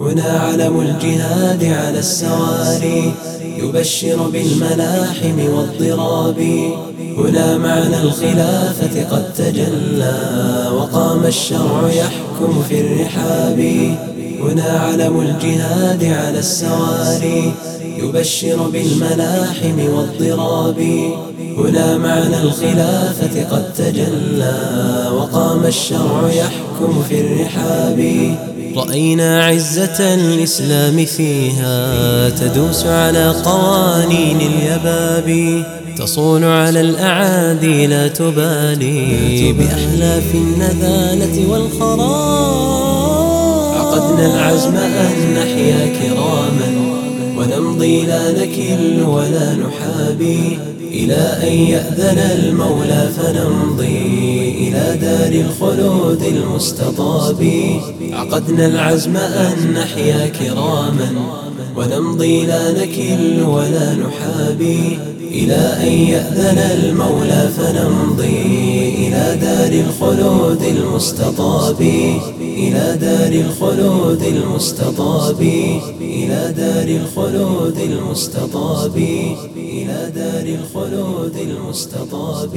هنا علم الجهاد على السواري يبشر بالملاحم والضراب. هنا معنى الخلافة قد تجلى وقام الشرع يحكم في الرحاب. هنا علم الجهاد على السواري يبشر بالملاحم والضراب. هنا معنى الخلافة قد تجلى وقام الشرع يحكم في الرحاب. رأينا عزة الإسلام فيها تدوس على قوانين اليباب تصون على الأعادي لا تبالي بأحلاف النذالة والخراب. عقدنا العزم أن نحيا كراما ونمضي لا نكل ولا نحابي إلى أن يأذن المولى فنمضي. إلى دار الخلود المستطاب. عقدنا العزم أن نحيا كراما ونمضي لا نكل ولا نحابي إلى أن يأذن المولى فنمضي إلى دار الخلود المستطاب. إلى دار الخلود المستطاب. إلى دار الخلود المستطاب. إلى دار الخلود المستطاب.